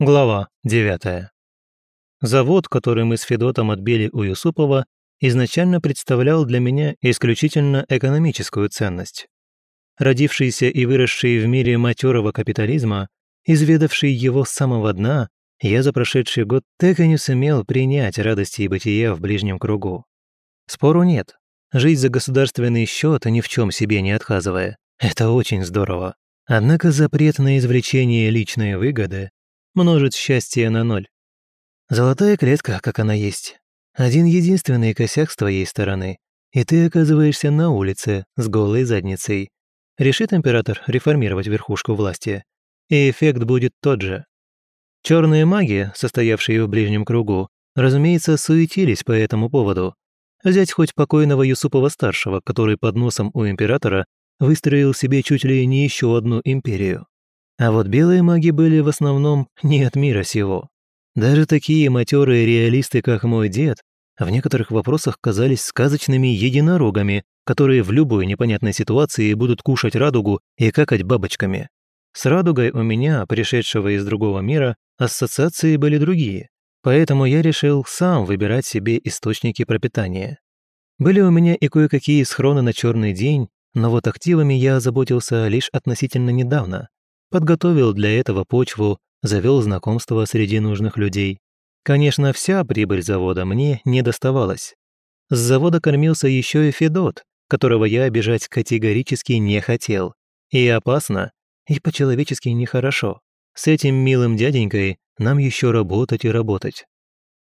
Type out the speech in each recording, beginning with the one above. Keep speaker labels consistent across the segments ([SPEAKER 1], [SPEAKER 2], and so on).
[SPEAKER 1] Глава 9. Завод, который мы с Федотом отбили у Юсупова, изначально представлял для меня исключительно экономическую ценность. Родившийся и выросший в мире матерого капитализма, изведавший его с самого дна, я за прошедший год так и не сумел принять радости и бытия в ближнем кругу. Спору нет. Жить за государственный счет, ни в чем себе не отказывая, это очень здорово. Однако запрет на извлечение личной выгоды множит счастье на ноль. Золотая клетка, как она есть. Один единственный косяк с твоей стороны, и ты оказываешься на улице с голой задницей. Решит император реформировать верхушку власти, и эффект будет тот же. Черные маги, состоявшие в ближнем кругу, разумеется, суетились по этому поводу. Взять хоть покойного Юсупова-старшего, который под носом у императора выстроил себе чуть ли не еще одну империю. А вот белые маги были в основном не от мира сего. Даже такие матерые реалисты, как мой дед, в некоторых вопросах казались сказочными единорогами, которые в любой непонятной ситуации будут кушать радугу и какать бабочками. С радугой у меня, пришедшего из другого мира, ассоциации были другие, поэтому я решил сам выбирать себе источники пропитания. Были у меня и кое-какие схроны на черный день, но вот активами я озаботился лишь относительно недавно, подготовил для этого почву, завел знакомства среди нужных людей. Конечно, вся прибыль завода мне не доставалась. С завода кормился еще и Федот, которого я обижать категорически не хотел. И опасно, и по-человечески нехорошо. С этим милым дяденькой нам еще работать и работать.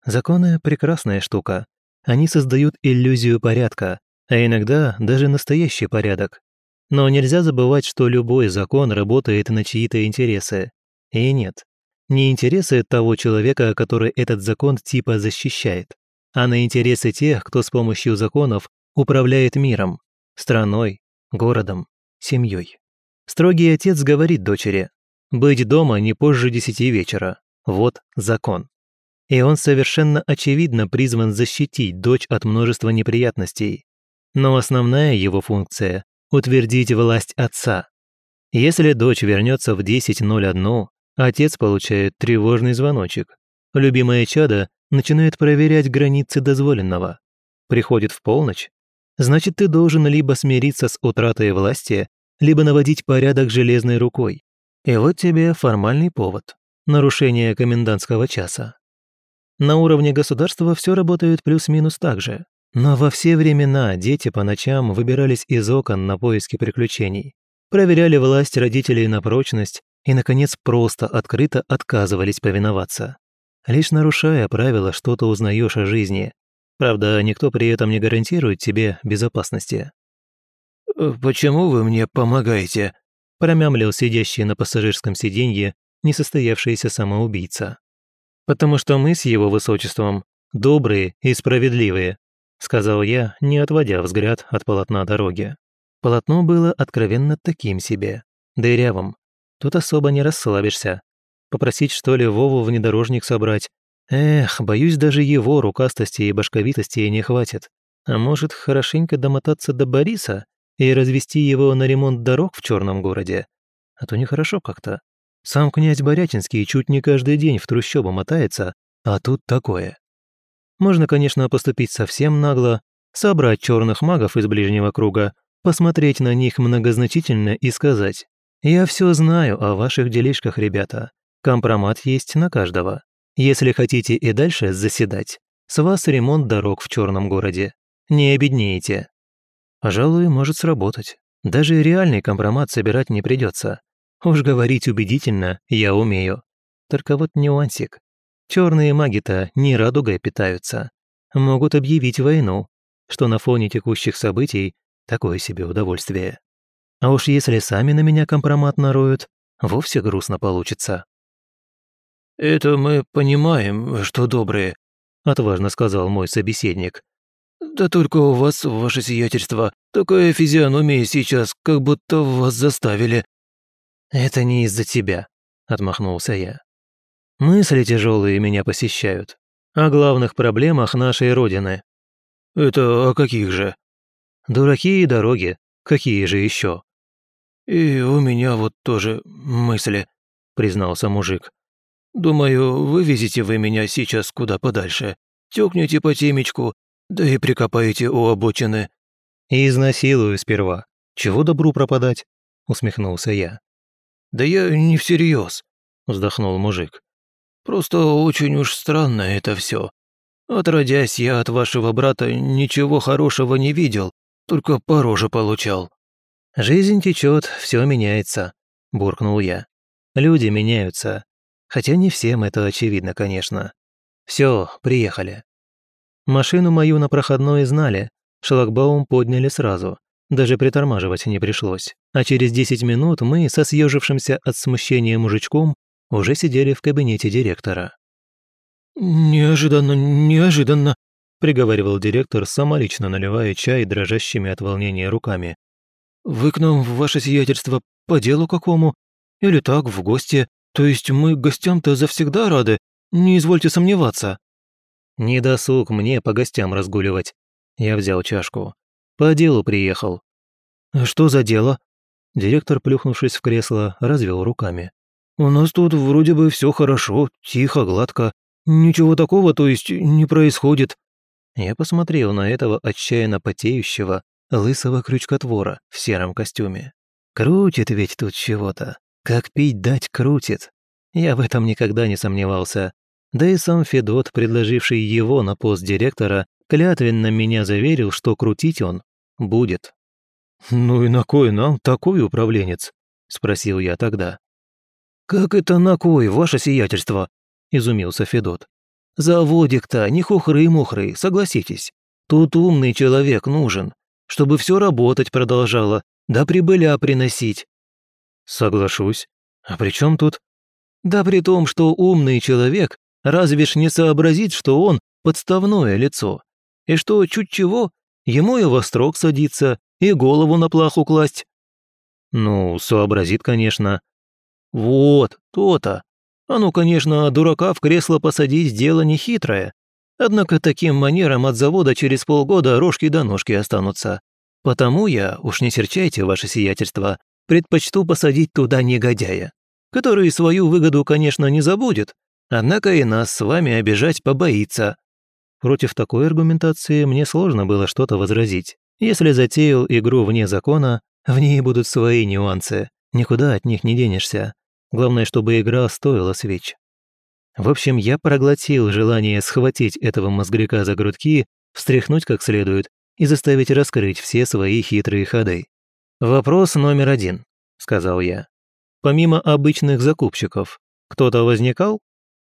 [SPEAKER 1] Законы – прекрасная штука. Они создают иллюзию порядка, а иногда даже настоящий порядок. Но нельзя забывать, что любой закон работает на чьи-то интересы. И нет, не интересы того человека, который этот закон типа защищает, а на интересы тех, кто с помощью законов управляет миром, страной, городом, семьей. Строгий отец говорит дочери, быть дома не позже десяти вечера. Вот закон. И он совершенно очевидно призван защитить дочь от множества неприятностей. Но основная его функция утвердить власть отца. Если дочь вернется в 10.01, отец получает тревожный звоночек. Любимое чадо начинает проверять границы дозволенного. Приходит в полночь, значит, ты должен либо смириться с утратой власти, либо наводить порядок железной рукой. И вот тебе формальный повод – нарушение комендантского часа. На уровне государства все работает плюс-минус так же. Но во все времена дети по ночам выбирались из окон на поиски приключений, проверяли власть родителей на прочность и, наконец, просто открыто отказывались повиноваться. Лишь нарушая правила, что-то узнаешь о жизни. Правда, никто при этом не гарантирует тебе безопасности.
[SPEAKER 2] «Э, «Почему вы мне помогаете?»
[SPEAKER 1] промямлил сидящий на пассажирском сиденье несостоявшийся самоубийца. «Потому что мы с его высочеством добрые и справедливые», сказал я, не отводя взгляд от полотна дороги. Полотно было откровенно таким себе, дырявым. Тут особо не расслабишься. Попросить, что ли, Вову внедорожник собрать? Эх, боюсь, даже его рукастости и башковитости не хватит. А может, хорошенько домотаться до Бориса и развести его на ремонт дорог в черном городе? А то нехорошо как-то. Сам князь Борятинский чуть не каждый день в трущобу мотается, а тут такое. Можно, конечно, поступить совсем нагло, собрать черных магов из ближнего круга, посмотреть на них многозначительно и сказать «Я все знаю о ваших делишках, ребята. Компромат есть на каждого. Если хотите и дальше заседать, с вас ремонт дорог в черном городе. Не обеднеете». Пожалуй, может сработать. Даже реальный компромат собирать не придется. Уж говорить убедительно я умею. Только вот нюансик. Черные маги-то не радугой питаются. Могут объявить войну, что на фоне текущих событий такое себе удовольствие. А уж если сами на меня компромат нароют, вовсе грустно получится.
[SPEAKER 2] «Это мы понимаем, что добрые», —
[SPEAKER 1] отважно сказал мой собеседник.
[SPEAKER 2] «Да только у вас, ваше сиятельство, такая физиономия сейчас, как будто вас заставили».
[SPEAKER 1] «Это не из-за тебя», — отмахнулся я. Мысли тяжелые меня посещают. О главных проблемах нашей Родины.
[SPEAKER 2] Это о каких же?
[SPEAKER 1] Дураки и дороги. Какие же еще?
[SPEAKER 2] И у меня вот тоже мысли, признался мужик. Думаю, вывезете вы меня сейчас куда подальше, тёкнете по темечку, да и прикопаете у обочины».
[SPEAKER 1] «И изнасилую сперва. Чего добру пропадать?» — усмехнулся я.
[SPEAKER 2] «Да я не всерьез», — вздохнул мужик. «Просто очень уж странно это все. Отродясь, я от вашего брата ничего хорошего не видел, только по роже получал».
[SPEAKER 1] «Жизнь течет, все меняется», – буркнул я. «Люди меняются. Хотя не всем это очевидно, конечно. Все, приехали». Машину мою на проходной знали, шлагбаум подняли сразу. Даже притормаживать не пришлось. А через 10 минут мы со съежившимся от смущения мужичком уже сидели в кабинете директора.
[SPEAKER 2] «Неожиданно, неожиданно», – приговаривал
[SPEAKER 1] директор, самолично наливая чай дрожащими от волнения руками.
[SPEAKER 2] «Вы к нам, ваше сиятельство, по делу какому? Или так, в гости? То есть мы гостям-то завсегда рады? Не извольте сомневаться».
[SPEAKER 1] «Не досуг мне по гостям разгуливать». Я взял чашку. «По делу приехал».
[SPEAKER 2] «Что за дело?»
[SPEAKER 1] Директор, плюхнувшись в кресло, развел руками.
[SPEAKER 2] «У нас тут вроде бы все хорошо, тихо, гладко. «Ничего такого, то есть, не происходит».
[SPEAKER 1] Я посмотрел на этого отчаянно потеющего, лысого крючкотвора в сером костюме. Крутит ведь тут чего-то. Как пить дать крутит. Я в этом никогда не сомневался. Да и сам Федот, предложивший его на пост директора, клятвенно меня заверил, что крутить он будет.
[SPEAKER 2] «Ну и на кой нам такой управленец?» – спросил я тогда.
[SPEAKER 1] «Как это на кой, ваше сиятельство?» – изумился Федот. «Заводик-то не хухры-мухры, согласитесь. Тут умный человек нужен, чтобы все работать продолжало, да прибыля приносить».
[SPEAKER 2] «Соглашусь. А при чем тут?»
[SPEAKER 1] «Да при том, что умный человек разве ж не сообразит, что он подставное лицо, и что чуть чего, ему и во строк садиться, и голову на плаху класть».
[SPEAKER 2] «Ну, сообразит, конечно».
[SPEAKER 1] «Вот, то-то. А ну, конечно, дурака в кресло посадить – дело нехитрое. Однако таким манером от завода через полгода рожки до ножки останутся. Потому я, уж не серчайте, ваше сиятельство, предпочту посадить туда негодяя, который свою выгоду, конечно, не забудет, однако и нас с вами обижать побоится». Против такой аргументации мне сложно было что-то возразить. Если затеял игру вне закона, в ней будут свои нюансы, никуда от них не денешься. Главное, чтобы игра стоила свеч. В общем, я проглотил желание схватить этого мозгряка за грудки, встряхнуть как следует и заставить раскрыть все свои хитрые ходы. «Вопрос номер один», — сказал я. «Помимо обычных закупщиков, кто-то возникал?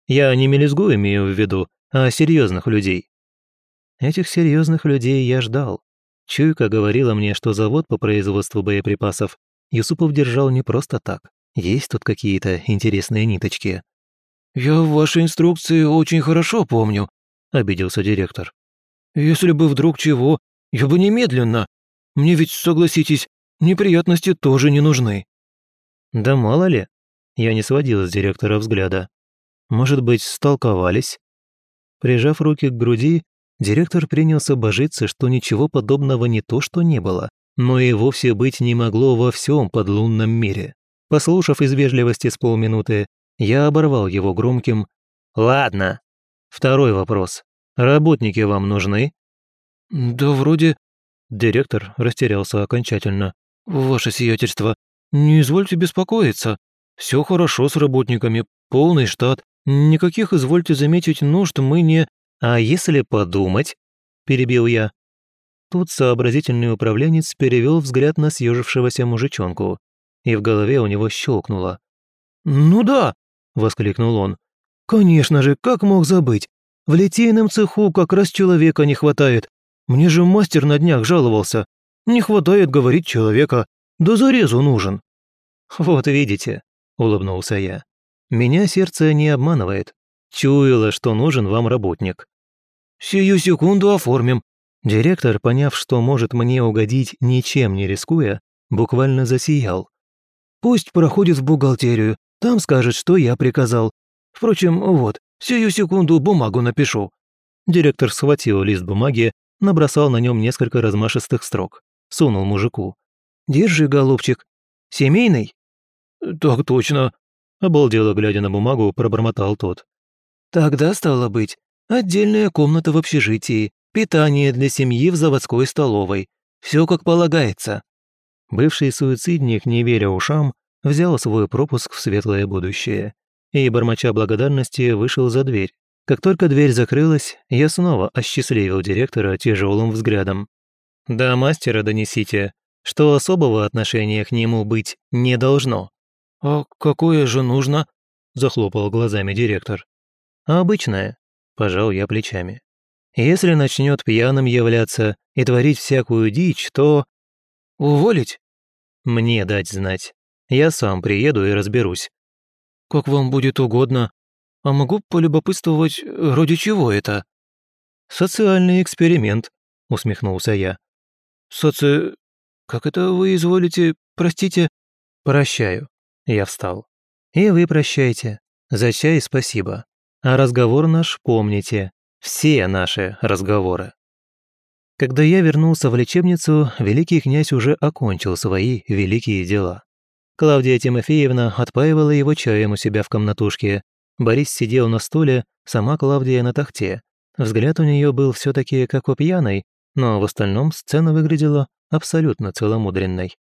[SPEAKER 1] Я не мелезгу имею в виду, а серьезных людей». Этих серьезных людей я ждал. Чуйка говорила мне, что завод по производству боеприпасов Юсупов держал не просто так. Есть тут какие-то интересные ниточки?»
[SPEAKER 2] «Я ваши инструкции очень хорошо помню», – обиделся директор. «Если бы вдруг чего, я бы немедленно. Мне ведь, согласитесь, неприятности тоже не нужны».
[SPEAKER 1] «Да мало ли». Я не сводил с директора взгляда. «Может быть, столковались?» Прижав руки к груди, директор принялся божиться, что ничего подобного не то что не было, но и вовсе быть не могло во всем подлунном мире. Послушав из вежливости с полминуты, я оборвал его громким «Ладно». Второй вопрос. Работники вам нужны?
[SPEAKER 2] Да вроде...
[SPEAKER 1] Директор растерялся окончательно.
[SPEAKER 2] Ваше сиятельство, не извольте беспокоиться. Все хорошо с работниками, полный штат. Никаких, извольте заметить, нужд мы не...
[SPEAKER 1] А если подумать? Перебил я. Тут сообразительный управленец перевел взгляд на съежившегося мужичонку и в голове у него щелкнуло.
[SPEAKER 2] «Ну да!» – воскликнул он. «Конечно же, как мог забыть? В литейном цеху как раз человека не хватает. Мне же мастер на днях жаловался. Не хватает, говорит, человека. Да зарезу нужен».
[SPEAKER 1] «Вот видите», – улыбнулся я. «Меня сердце не обманывает. Чуяло, что нужен вам работник».
[SPEAKER 2] «Сию секунду оформим».
[SPEAKER 1] Директор, поняв, что может мне угодить, ничем не рискуя, буквально засиял.
[SPEAKER 2] Пусть проходит в бухгалтерию, там скажет, что я приказал. Впрочем, вот, сию секунду бумагу напишу».
[SPEAKER 1] Директор схватил лист бумаги, набросал на нем несколько размашистых строк. Сунул мужику.
[SPEAKER 2] «Держи, голубчик. Семейный?»
[SPEAKER 1] «Так точно. Обалдело, глядя на бумагу, пробормотал тот.
[SPEAKER 2] «Тогда, стало быть, отдельная комната в общежитии, питание для семьи в заводской столовой. Все как полагается».
[SPEAKER 1] Бывший суицидник, не веря ушам, взял свой пропуск в светлое будущее и, бормоча благодарности, вышел за дверь. Как только дверь закрылась, я снова осчастливил директора тяжелым взглядом. «Да мастера донесите, что особого отношения к нему быть не должно».
[SPEAKER 2] «А какое же нужно?» – захлопал глазами директор.
[SPEAKER 1] «Обычное», – пожал я плечами. «Если начнет пьяным являться и творить всякую дичь, то...»
[SPEAKER 2] «Уволить?»
[SPEAKER 1] «Мне дать знать. Я сам приеду и разберусь».
[SPEAKER 2] «Как вам будет угодно. А могу полюбопытствовать, ради чего это?»
[SPEAKER 1] «Социальный эксперимент», – усмехнулся я.
[SPEAKER 2] «Соци... Как это вы изволите, простите?»
[SPEAKER 1] «Прощаю». Я встал. «И вы прощайте. За чай спасибо. А разговор наш помните. Все наши разговоры». Когда я вернулся в лечебницу, великий князь уже окончил свои великие дела. Клавдия Тимофеевна отпаивала его чаем у себя в комнатушке. Борис сидел на стуле, сама Клавдия на тахте. Взгляд у нее был все таки как у пьяной, но в остальном сцена выглядела абсолютно целомудренной.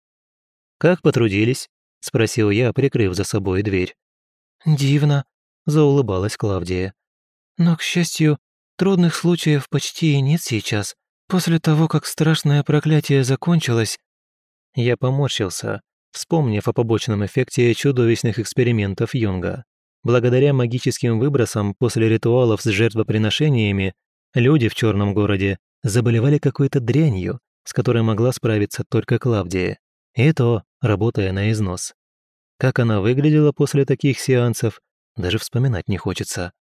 [SPEAKER 1] «Как потрудились?» – спросил я, прикрыв за собой дверь.
[SPEAKER 2] «Дивно», –
[SPEAKER 1] заулыбалась Клавдия.
[SPEAKER 2] «Но, к счастью, трудных случаев почти и нет сейчас. После того, как страшное проклятие закончилось...»
[SPEAKER 1] Я поморщился, вспомнив о побочном эффекте чудовищных экспериментов Юнга. Благодаря магическим выбросам после ритуалов с жертвоприношениями люди в черном городе заболевали какой-то дрянью, с которой могла справиться только Клавдия. И то, работая на износ. Как она выглядела после таких сеансов, даже вспоминать не хочется.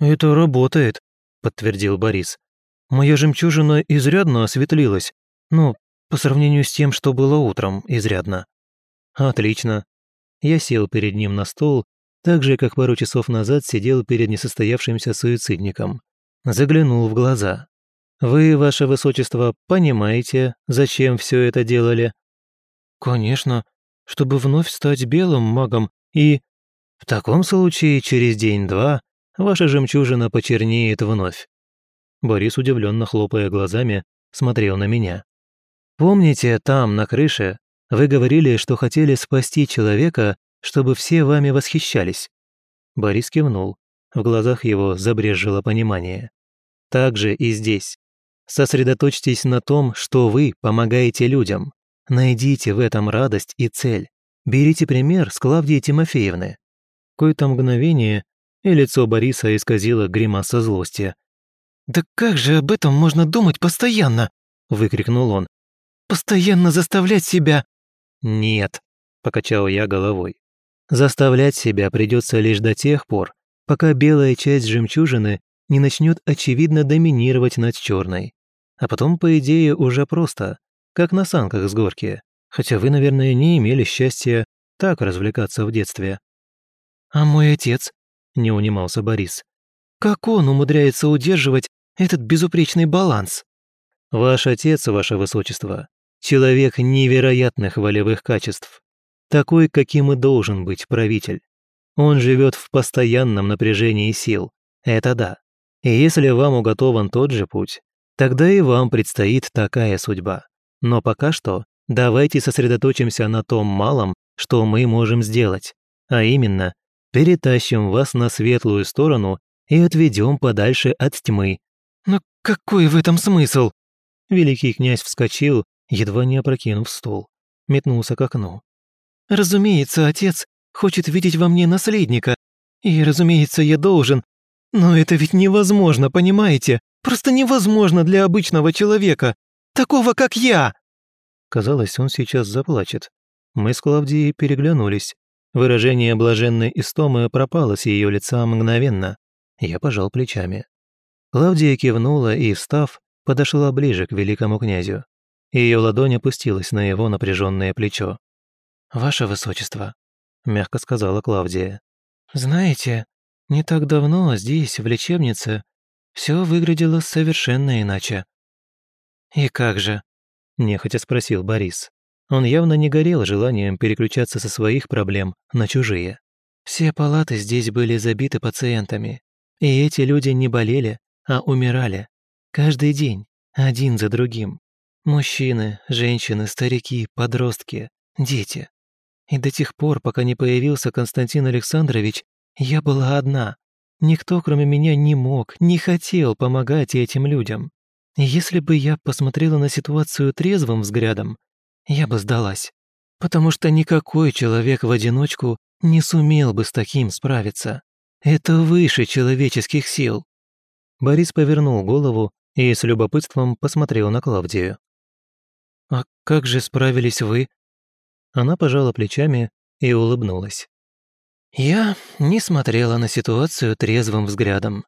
[SPEAKER 2] «Это работает», — подтвердил Борис. «Моя жемчужина изрядно осветлилась. Ну, по сравнению с тем, что было утром, изрядно».
[SPEAKER 1] «Отлично». Я сел перед ним на стол, так же, как пару часов назад сидел перед несостоявшимся суицидником. Заглянул в глаза. «Вы, ваше высочество, понимаете, зачем все это делали?»
[SPEAKER 2] «Конечно, чтобы вновь стать белым магом и...»
[SPEAKER 1] «В таком случае через день-два ваша жемчужина почернеет вновь». Борис, удивленно хлопая глазами, смотрел на меня. «Помните, там, на крыше, вы говорили, что хотели спасти человека, чтобы все вами восхищались?» Борис кивнул. В глазах его забрежило понимание. «Так же и здесь. Сосредоточьтесь на том, что вы помогаете людям. Найдите в этом радость и цель. Берите пример с Клавдией Тимофеевны. Какое-то мгновение, и лицо Бориса исказило гримаса злости.
[SPEAKER 2] «Да как же об этом можно думать постоянно?» – выкрикнул он. «Постоянно заставлять себя...»
[SPEAKER 1] «Нет», – покачал я головой. «Заставлять себя придется лишь до тех пор, пока белая часть жемчужины не начнет очевидно доминировать над черной. А потом, по идее, уже просто как на санках с горки, хотя вы, наверное, не имели счастья так развлекаться в детстве».
[SPEAKER 2] «А мой отец?»
[SPEAKER 1] – не унимался Борис.
[SPEAKER 2] «Как он умудряется удерживать этот безупречный баланс?»
[SPEAKER 1] «Ваш отец, ваше высочество, человек невероятных волевых качеств, такой, каким и должен быть правитель. Он живет в постоянном напряжении сил, это да. И если вам уготован тот же путь, тогда и вам предстоит такая судьба. Но пока что давайте сосредоточимся на том малом, что мы можем сделать, а именно перетащим вас на светлую сторону и отведем подальше от тьмы».
[SPEAKER 2] «Но какой в этом смысл?»
[SPEAKER 1] Великий князь вскочил, едва не опрокинув стол, метнулся к окну.
[SPEAKER 2] «Разумеется, отец хочет видеть во мне наследника, и, разумеется, я должен. Но это ведь невозможно, понимаете? Просто невозможно для обычного человека. Такого, как я!»
[SPEAKER 1] Казалось, он сейчас заплачет. Мы с Клавдией переглянулись. Выражение блаженной истомы пропало с ее лица мгновенно. Я пожал плечами. Клавдия кивнула и, встав, подошла ближе к великому князю. Ее ладонь опустилась на его напряженное плечо.
[SPEAKER 2] «Ваше высочество», —
[SPEAKER 1] мягко сказала Клавдия.
[SPEAKER 2] «Знаете, не так давно здесь, в лечебнице, все выглядело совершенно иначе.
[SPEAKER 1] «И как же?» – нехотя спросил Борис. Он явно не горел желанием переключаться со своих проблем на чужие. Все палаты здесь были забиты пациентами. И эти люди не болели, а умирали. Каждый день, один за другим. Мужчины, женщины, старики, подростки, дети. И до тех пор, пока не появился Константин Александрович, я была одна. Никто, кроме меня, не мог, не хотел помогать этим людям. Если бы я посмотрела на ситуацию трезвым взглядом, я бы сдалась. Потому что никакой человек в одиночку не сумел бы с таким справиться. Это выше человеческих сил. Борис повернул голову и с любопытством посмотрел на Клавдию. «А как же справились вы?» Она пожала плечами и улыбнулась. «Я не смотрела на ситуацию трезвым взглядом.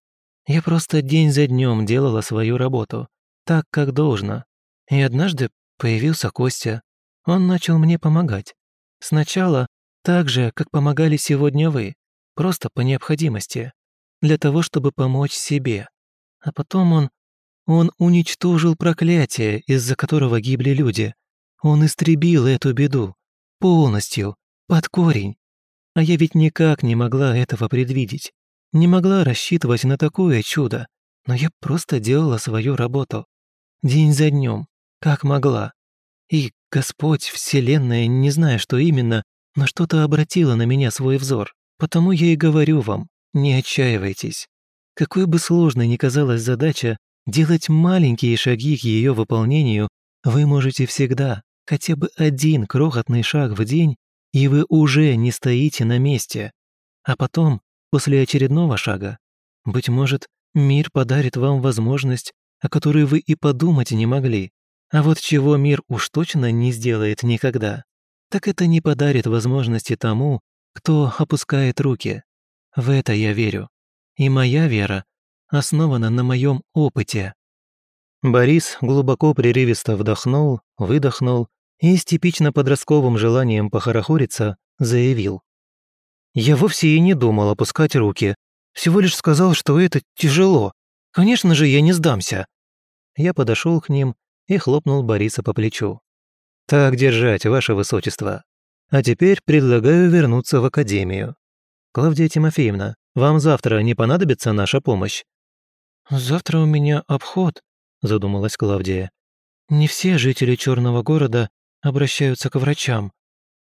[SPEAKER 1] Я просто день за днем делала свою работу, так, как должно. И однажды появился Костя. Он начал мне помогать. Сначала так же, как помогали сегодня вы, просто по необходимости, для того, чтобы помочь себе. А потом он... Он уничтожил проклятие, из-за которого гибли люди. Он истребил эту беду. Полностью. Под корень. А я ведь никак не могла этого предвидеть. Не могла рассчитывать на такое чудо. Но я просто делала свою работу. День за днем. Как могла. И Господь, Вселенная, не знаю, что именно, но что-то обратило на меня свой взор. Потому я и говорю вам, не отчаивайтесь. Какой бы сложной ни казалась задача, делать маленькие шаги к ее выполнению вы можете всегда, хотя бы один крохотный шаг в день, и вы уже не стоите на месте. А потом, после очередного шага, быть может, мир подарит вам возможность, о которой вы и подумать не могли. А вот чего мир уж точно не сделает никогда, так это не подарит возможности тому, кто опускает руки. В это я верю. И моя вера основана на моем опыте». Борис глубоко прерывисто вдохнул, выдохнул и с типично подростковым желанием похорохориться заявил. «Я вовсе и не думал опускать руки. Всего лишь сказал, что это тяжело. Конечно же, я не сдамся». Я подошел к ним и хлопнул Бориса по плечу. «Так держать, ваше высочество. А теперь предлагаю вернуться в академию. Клавдия Тимофеевна, вам завтра не понадобится наша помощь?» «Завтра у меня обход», — задумалась Клавдия. «Не все жители Черного города обращаются к врачам».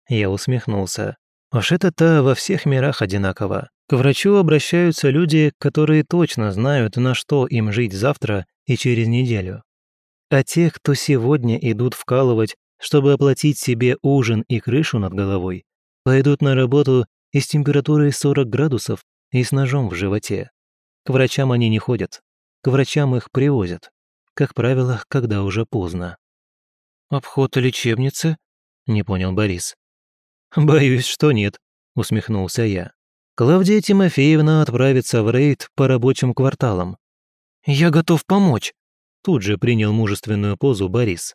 [SPEAKER 1] Я усмехнулся. Уж это-то во всех мирах одинаково. К врачу обращаются люди, которые точно знают, на что им жить завтра и через неделю. А те, кто сегодня идут вкалывать, чтобы оплатить себе ужин и крышу над головой, пойдут на работу и с температурой 40 градусов и с ножом в животе. К врачам они не ходят. К врачам их привозят. Как правило, когда уже поздно. «Обход лечебницы?» – не понял Борис. «Боюсь, что нет», – усмехнулся я. «Клавдия Тимофеевна отправится в рейд по рабочим кварталам». «Я готов помочь», – тут же принял мужественную позу Борис.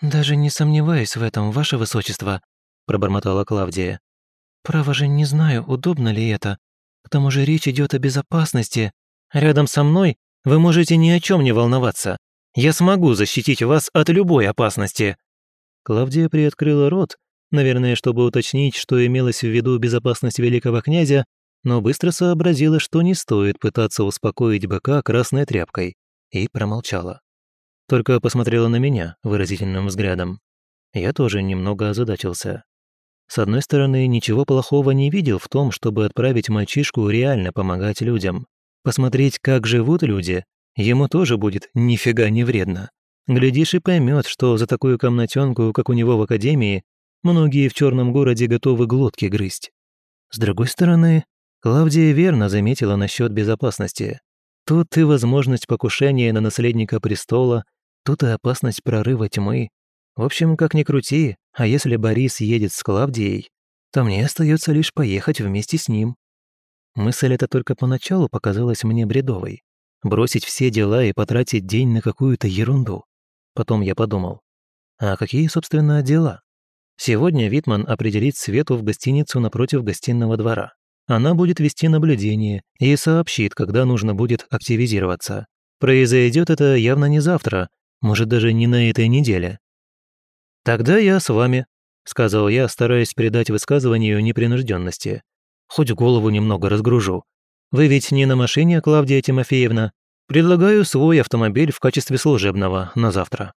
[SPEAKER 1] «Даже не сомневаюсь в этом, ваше высочество», – пробормотала Клавдия. «Право же не знаю, удобно ли это. К тому же речь идет о безопасности. Рядом со мной вы можете ни о чем не волноваться. Я смогу защитить вас от любой опасности». Клавдия приоткрыла рот, наверное, чтобы уточнить, что имелось в виду безопасность великого князя, но быстро сообразила, что не стоит пытаться успокоить быка красной тряпкой, и промолчала. Только посмотрела на меня выразительным взглядом. Я тоже немного озадачился. С одной стороны, ничего плохого не видел в том, чтобы отправить мальчишку реально помогать людям. Посмотреть, как живут люди, ему тоже будет нифига не вредно. Глядишь и поймет, что за такую комнатенку, как у него в академии, многие в черном городе готовы глотки грызть. С другой стороны, Клавдия верно заметила насчет безопасности. Тут и возможность покушения на наследника престола, тут и опасность прорыва тьмы, в общем, как ни крути, а если Борис едет с Клавдией, то мне остается лишь поехать вместе с ним. Мысль эта только поначалу показалась мне бредовой. Бросить все дела и потратить день на какую-то ерунду. Потом я подумал, а какие, собственно, дела? Сегодня Витман определит Свету в гостиницу напротив гостиного двора. Она будет вести наблюдение и сообщит, когда нужно будет активизироваться. Произойдет это явно не завтра, может даже не на этой неделе. «Тогда я с вами», — сказал я, стараясь придать высказыванию непринужденности. Хоть голову немного разгружу. Вы ведь не на машине, Клавдия Тимофеевна? Предлагаю свой автомобиль в качестве служебного на завтра».